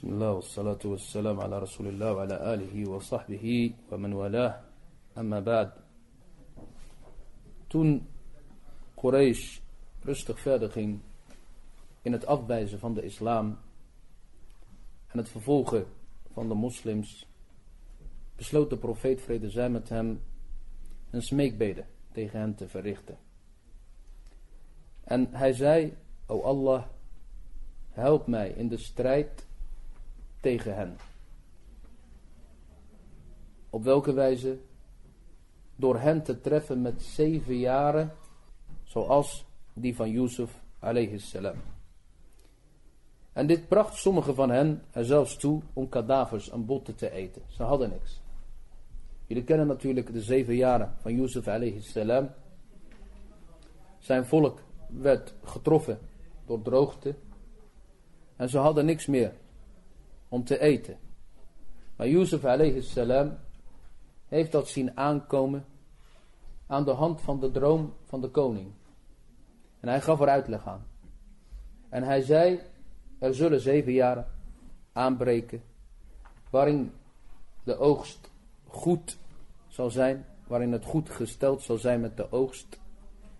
بسم الله والصلاة والسلام على رسول الله وعلى آله وصحبه ومن والاه أما بعد Toen Quraysh rustig verder ging in het afwijzen van de islam en het vervolgen van de moslims, besloot de profeet vrede zij met hem een smeekbede tegen hen te verrichten. En hij zei, o Allah, help mij in de strijd tegen hen. Op welke wijze? Door hen te treffen met zeven jaren, zoals die van Yusuf alayhi salam. En dit bracht sommigen van hen er zelfs toe om kadavers en botten te eten. Ze hadden niks. Jullie kennen natuurlijk de zeven jaren van Yusuf alayhi salam. Zijn volk werd getroffen door droogte. En ze hadden niks meer om te eten. Maar Yusuf alayhi salam heeft dat zien aankomen aan de hand van de droom van de koning. En hij gaf er uitleg aan. En hij zei, er zullen zeven jaren aanbreken waarin de oogst goed zal zijn, waarin het goed gesteld zal zijn met de oogst.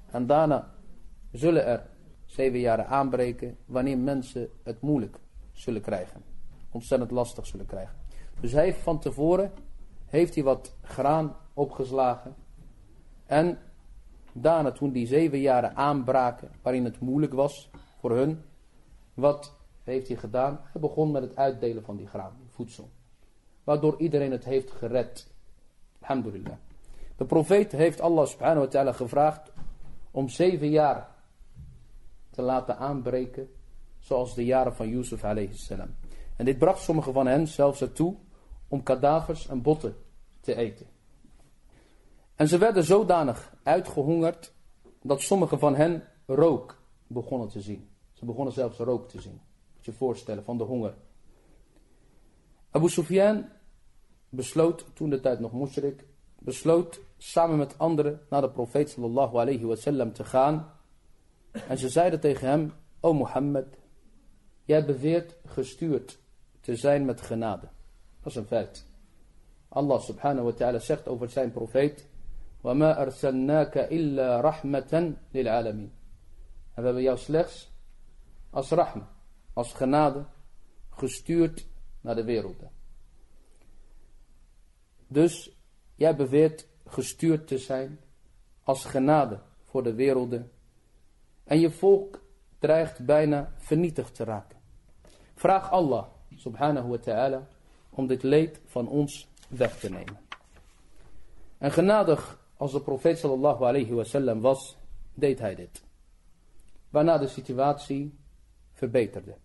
En daarna zullen er zeven jaren aanbreken wanneer mensen het moeilijk zullen krijgen. Ontzettend lastig zullen krijgen. Dus hij heeft van tevoren heeft hij wat graan opgeslagen. En daarna toen die zeven jaren aanbraken waarin het moeilijk was voor hun. Wat heeft hij gedaan? Hij begon met het uitdelen van die graan, voedsel. Waardoor iedereen het heeft gered. Alhamdulillah. De profeet heeft Allah subhanahu wa ta'ala gevraagd om zeven jaar te laten aanbreken. Zoals de jaren van Yusuf alayhi salam. En dit bracht sommigen van hen zelfs ertoe om kadavers en botten te eten. En ze werden zodanig uitgehongerd dat sommigen van hen rook begonnen te zien. Ze begonnen zelfs rook te zien. Moet je voorstellen van de honger. Abu Sufyan besloot, toen de tijd nog mushrik, besloot samen met anderen naar de profeet sallallahu alayhi wasallam te gaan. En ze zeiden tegen hem, o Mohammed, jij beweert gestuurd te zijn met genade. Dat is een feit. Allah subhanahu wa ta'ala zegt over zijn profeet, وَمَا أَرْسَلْنَاكَ إِلَّا رَحْمَةً لِلْعَالَمِينَ En we hebben jou slechts als rahma, als genade, gestuurd naar de werelden. Dus jij beweert gestuurd te zijn als genade voor de werelden. En je volk dreigt bijna vernietigd te raken. Vraag Allah subhanahu wa ta'ala om dit leed van ons weg te nemen. En genadig als de profeet sallallahu alayhi wa sallam was, deed hij dit. Waarna de situatie verbeterde.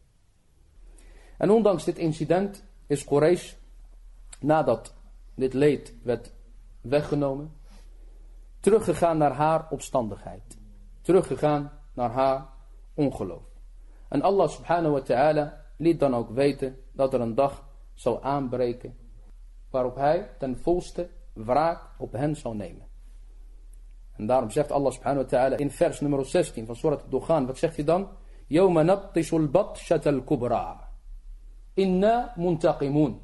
En ondanks dit incident is Quraysh, nadat dit leed werd weggenomen, teruggegaan naar haar opstandigheid. Teruggegaan naar haar ongeloof. En Allah subhanahu wa ta'ala liet dan ook weten dat er een dag zou aanbreken waarop hij ten volste wraak op hen zou nemen. En daarom zegt Allah subhanahu wa ta'ala in vers nummer 16 van Surat al-Dukhan, wat zegt hij dan? Nabtishul batshat al-kubra. Inna muntaqimun.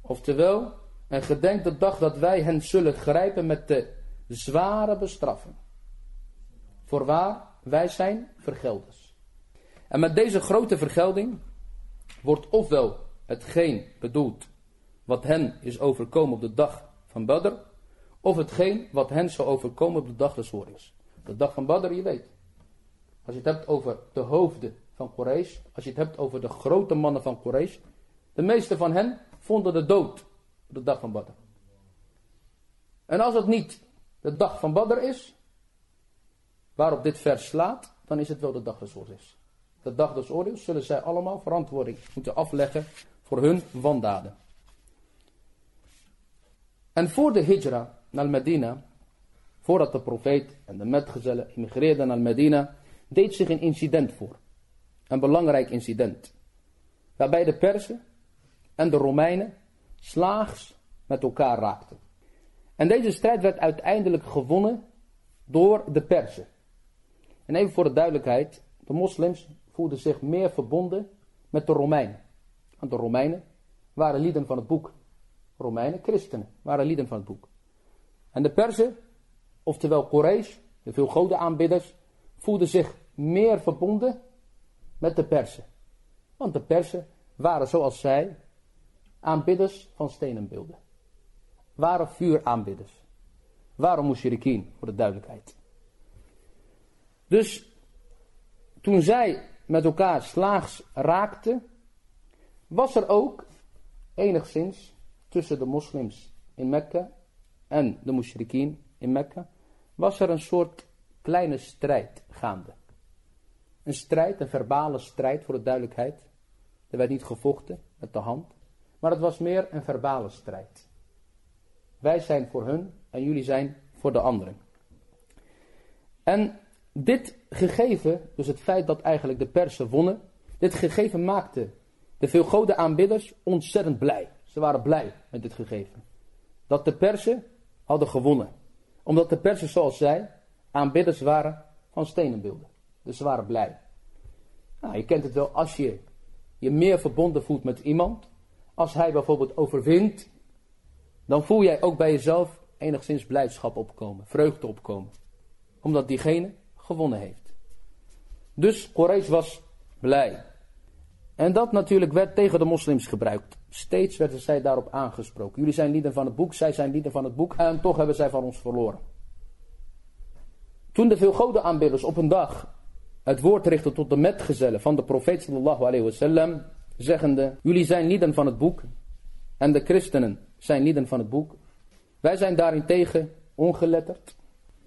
Oftewel, en gedenk de dag dat wij hen zullen grijpen met de zware bestraffing. Voorwaar, wij zijn vergelders. En met deze grote vergelding wordt ofwel hetgeen bedoeld wat hen is overkomen op de dag van Badr, of hetgeen wat hen zou overkomen op de dag des oorlogs. De dag van Badr, je weet. Als je het hebt over de hoofden van Quraysh, als je het hebt over de grote mannen van Quraysh, de meeste van hen vonden de dood op de dag van Badr. En als het niet de dag van Badr is, waarop dit vers slaat, dan is het wel de dag des oorlogs. De dag des oordeels zullen zij allemaal verantwoording moeten afleggen voor hun wandaden. En voor de hijra naar Medina, voordat de profeet en de metgezellen immigreerden naar Medina, deed zich een incident voor. Een belangrijk incident. Waarbij de Persen en de Romeinen slaags met elkaar raakten. En deze strijd werd uiteindelijk gewonnen door de Persen. En even voor de duidelijkheid, de moslims voelden zich meer verbonden met de Romeinen. de Romeinen, waren lieden van het boek. Romeinen, christenen, waren lieden van het boek. En de Perzen, oftewel Quraysh, de veel godenaanbidders, voelden zich meer verbonden met de Persen. Want de Persen waren zoals zij aanbidders van stenenbeelden. Waren vuuraanbidders. Waren mushrikien, voor de duidelijkheid. Dus toen zij met elkaar slaags raakten, was er ook enigszins tussen de moslims in Mekka en de mushrikien in Mekka, was er een soort kleine strijd gaande. Een strijd, een verbale strijd voor de duidelijkheid. Er werd niet gevochten met de hand, maar het was meer een verbale strijd. Wij zijn voor hun en jullie zijn voor de anderen. En dit gegeven, dus het feit dat eigenlijk de Persen wonnen, dit gegeven maakte de veel aanbidders ontzettend blij. Ze waren blij met dit gegeven. Dat de Persen hadden gewonnen. Omdat de Persen, zoals zij, aanbidders waren van stenenbeelden. Dus ze waren blij. Nou, je kent het wel, als je je meer verbonden voelt met iemand, als hij bijvoorbeeld overwint, dan voel jij ook bij jezelf enigszins blijdschap opkomen, vreugde opkomen. Omdat diegene gewonnen heeft. Dus Quraysh was blij. En dat natuurlijk werd tegen de moslims gebruikt. Steeds werden zij daarop aangesproken. Jullie zijn lieden van het boek, zij zijn lieden van het boek. En toch hebben zij van ons verloren. Toen de veel godenaanbidders op een dag het woord richtten tot de metgezellen van de profeet sallallahu alayhi. Zeggende, jullie zijn lieden van het boek. En de christenen zijn lieden van het boek. Wij zijn daarentegen ongeletterd.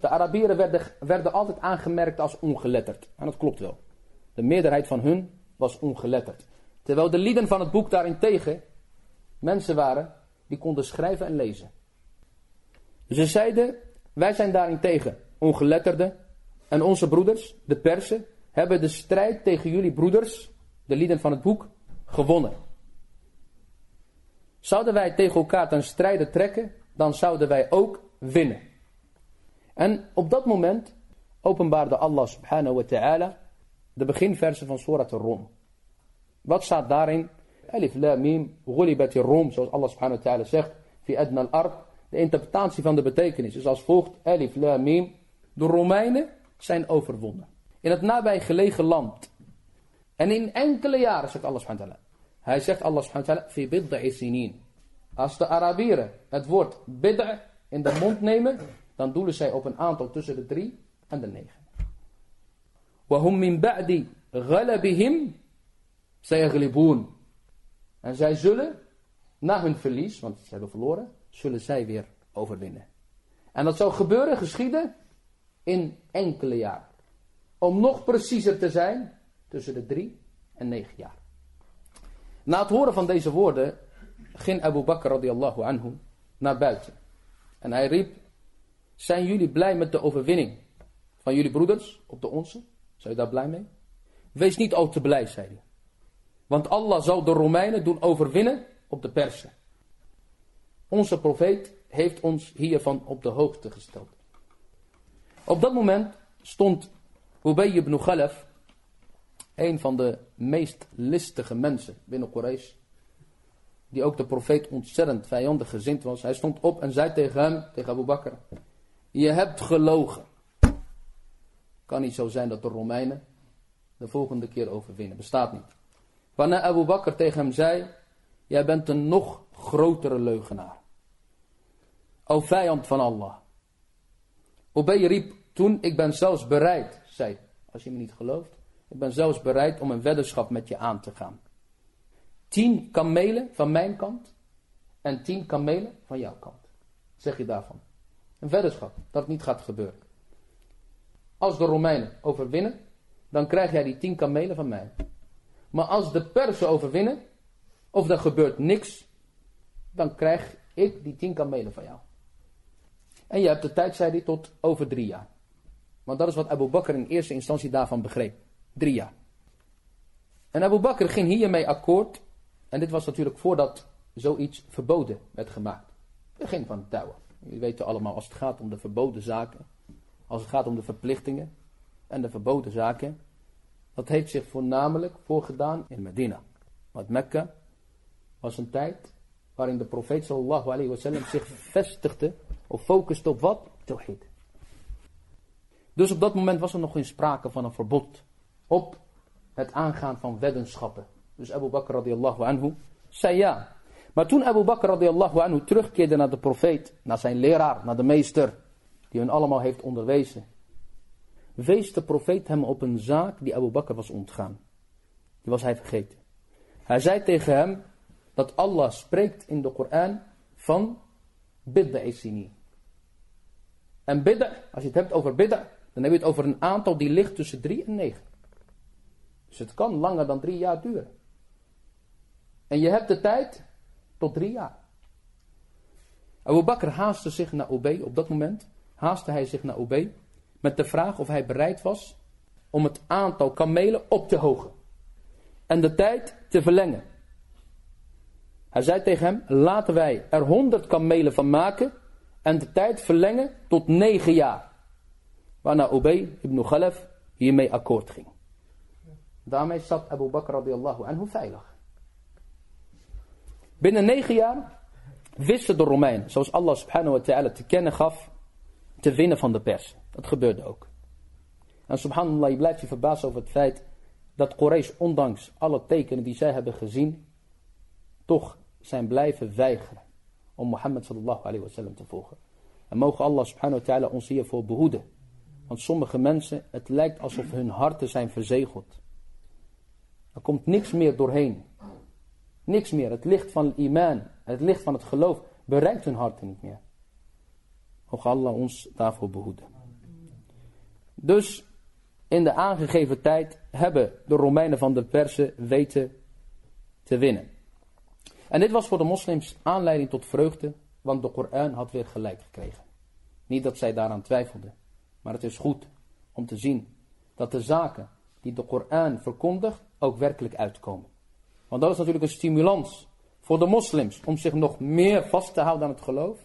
De Arabieren werden, werden altijd aangemerkt als ongeletterd. En dat klopt wel. De meerderheid van hun was ongeletterd. Terwijl de lieden van het boek daarentegen mensen waren die konden schrijven en lezen. Ze zeiden, wij zijn daarentegen ongeletterden en onze broeders, de Persen, hebben de strijd tegen jullie broeders, de lieden van het boek, gewonnen. Zouden wij tegen elkaar ten strijde trekken, dan zouden wij ook winnen. En op dat moment openbaarde Allah subhanahu wa ta'ala de beginversen van Surat al-Rum. Wat staat daarin? Alif la mim, ghulibat rum zoals Allah subhanahu wa ta'ala zegt, fi adna al-ard. De interpretatie van de betekenis is als volgt, alif la mim, de Romeinen zijn overwonnen. In het nabijgelegen land. En in enkele jaren, zegt Allah subhanahu wa ta'ala. Hij zegt Allah subhanahu wa ta'ala, fi bidda'i sinin. Als de Arabieren het woord bid'a in de mond nemen, dan doelen zij op een aantal tussen de 3 en de 9. Wahum min ba'di ghalabihim sayaghlibun. En zij zullen na hun verlies, want ze hebben verloren, zullen zij weer overwinnen. En dat zal gebeuren, geschieden in enkele jaren. Om nog preciezer te zijn, tussen de 3 en 9 jaar. Na het horen van deze woorden ging Abu Bakr radiallahu anhu naar buiten. En hij riep zijn jullie blij met de overwinning van jullie broeders op de onze? Zijn je daar blij mee? Wees niet al te blij, zei hij. Want Allah zal de Romeinen doen overwinnen op de Persen. Onze profeet heeft ons hiervan op de hoogte gesteld. Op dat moment stond Ubay ibn Khalaf, een van de meest listige mensen binnen Quraysh, die ook de profeet ontzettend vijandig gezind was. Hij stond op en zei tegen hem, tegen Abu Bakr, je hebt gelogen. Kan niet zo zijn dat de Romeinen de volgende keer overwinnen. Bestaat niet. Waarna Abu Bakr tegen hem zei, jij bent een nog grotere leugenaar. O vijand van Allah. Ubay riep toen, ik ben zelfs bereid, zei, als je me niet gelooft, ik ben zelfs bereid om een weddenschap met je aan te gaan. Tien kamelen van mijn kant en tien kamelen van jouw kant. zeg je daarvan? Een weddenschap dat het niet gaat gebeuren. Als de Romeinen overwinnen, dan krijg jij die tien kamelen van mij. Maar als de Persen overwinnen, of er gebeurt niks, dan krijg ik die tien kamelen van jou. En je hebt de tijd, zei hij, tot over drie jaar. Want dat is wat Abu Bakr in eerste instantie daarvan begreep. Drie jaar. En Abu Bakr ging hiermee akkoord. En dit was natuurlijk voordat zoiets verboden werd gemaakt. Begin van het touwen. Jullie weten allemaal, als het gaat om de verboden zaken, als het gaat om de verplichtingen en de verboden zaken, dat heeft zich voornamelijk voorgedaan in Medina. Want Mekka was een tijd waarin de profeet sallallahu alayhi zich vestigde of focuste op wat? Tawhid. Dus op dat moment was er nog geen sprake van een verbod op het aangaan van weddenschappen. Dus Abu Bakr radiallahu anhu zei ja. Maar toen Abu Bakr radiallahu anhu terugkeerde naar de profeet, naar zijn leraar, naar de meester, die hun allemaal heeft onderwezen, wees de profeet hem op een zaak die Abu Bakr was ontgaan. Die was hij vergeten. Hij zei tegen hem dat Allah spreekt in de Koran van bidda isini. En bidda, als je het hebt over bidda, dan heb je het over een aantal die ligt tussen 3 en 9. Dus het kan langer dan drie jaar duren. En je hebt de tijd tot drie jaar. Abu Bakr haastte zich naar Obey op dat moment. Haastte hij zich naar Obey met de vraag of hij bereid was om het aantal kamelen op te hogen. En de tijd te verlengen. Hij zei tegen hem, laten wij er honderd kamelen van maken en de tijd verlengen tot negen jaar. Waarna Ubay ibn Khalaf hiermee akkoord ging. Daarmee zat Abu Bakr radiallahu anhu veilig. Binnen negen jaar wisten de Romeinen, zoals Allah subhanahu wa ta'ala te kennen gaf, te winnen van de pers. Dat gebeurde ook. En subhanallah, je blijft je verbaasd over het feit dat Quraysh, ondanks alle tekenen die zij hebben gezien, toch zijn blijven weigeren om Mohammed sallallahu alayhi te volgen. En mogen Allah subhanahu wa ta'ala ons hiervoor behoeden. Want sommige mensen, het lijkt alsof hun harten zijn verzegeld. Er komt niks meer doorheen. Niks meer. Het licht van het iman, het licht van het geloof, bereikt hun harten niet meer. Mogen Allah ons daarvoor behoeden. Dus in de aangegeven tijd hebben de Romeinen van de Persen weten te winnen. En dit was voor de moslims aanleiding tot vreugde, want de Koran had weer gelijk gekregen. Niet dat zij daaraan twijfelden, maar het is goed om te zien dat de zaken die de Koran verkondigt ook werkelijk uitkomen. Want dat is natuurlijk een stimulans voor de moslims om zich nog meer vast te houden aan het geloof.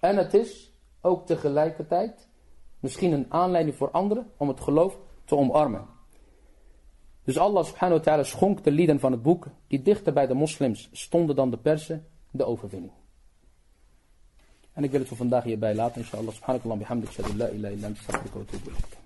En het is ook tegelijkertijd misschien een aanleiding voor anderen om het geloof te omarmen. Dus Allah subhanahu wa ta'ala schonk de lieden van het boek, die dichter bij de moslims stonden dan de persen, de overwinning. En ik wil het voor vandaag hierbij laten, inshallah. Subhanakallah bihamdik, shadu la ilaha illa anta,